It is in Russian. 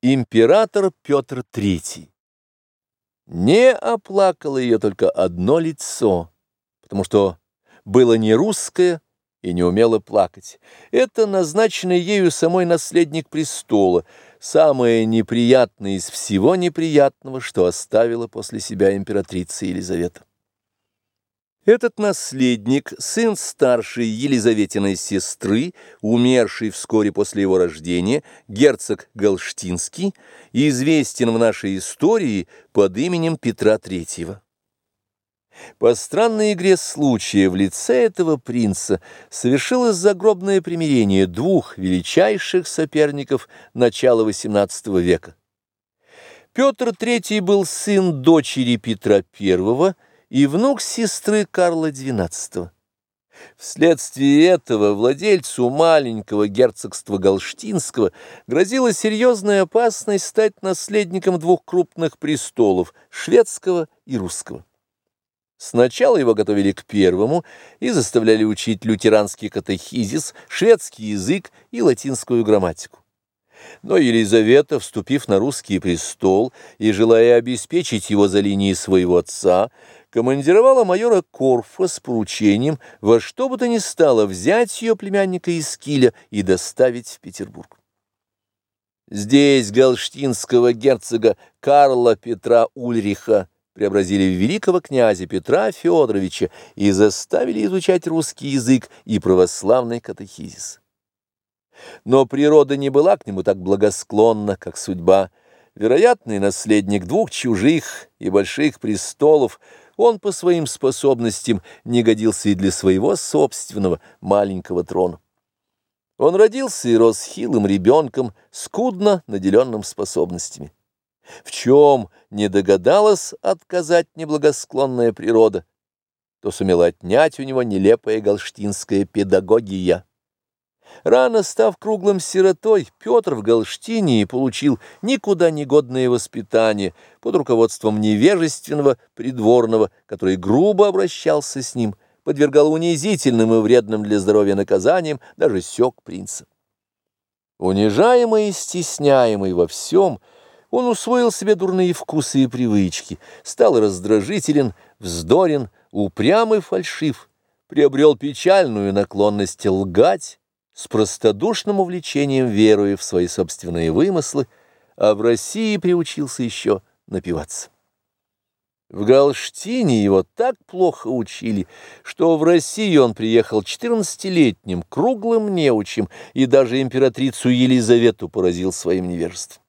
Император Петр III. Не оплакало ее только одно лицо, потому что было не русское и не умело плакать. Это назначенный ею самой наследник престола, самое неприятное из всего неприятного, что оставила после себя императрица Елизавета. Этот наследник, сын старшей Елизаветиной сестры, умерший вскоре после его рождения, герцог Галштинский, известен в нашей истории под именем Петра III. По странной игре случая в лице этого принца совершилось загробное примирение двух величайших соперников начала XVIII века. Петр III был сын дочери Петра I, и внук сестры Карла XII. Вследствие этого владельцу маленького герцогства Галштинского грозила серьезная опасность стать наследником двух крупных престолов – шведского и русского. Сначала его готовили к первому и заставляли учить лютеранский катехизис, шведский язык и латинскую грамматику. Но Елизавета, вступив на русский престол и желая обеспечить его за линией своего отца, командировала майора Корфа с поручением во что бы то ни стало взять ее племянника из Киля и доставить в Петербург. Здесь галштинского герцога Карла Петра Ульриха преобразили в великого князя Петра Федоровича и заставили изучать русский язык и православный катехизис. Но природа не была к нему так благосклонна, как судьба. Вероятный наследник двух чужих и больших престолов – он по своим способностям не годился и для своего собственного маленького трона. Он родился и рос хилым ребенком, скудно наделенным способностями. В чем не догадалась отказать неблагосклонная природа, то сумела отнять у него нелепая галштинская педагогия. Рано став круглым сиротой, Петр в Галштинии получил никуда негодное воспитание под руководством невежественного придворного, который грубо обращался с ним, подвергал унизительным и вредным для здоровья наказаниям, даже сёк принца. Унижаемый и стесняемый во всем, он усвоил себе дурные вкусы и привычки, стал раздражителен, вздорен, упрям и фальшив, приобрел печальную наклонность лгать, с простодушным увлечением веруя в свои собственные вымыслы, а в России приучился еще напиваться. В Галштине его так плохо учили, что в Россию он приехал четырнадцатилетним, круглым неучим, и даже императрицу Елизавету поразил своим невежеством.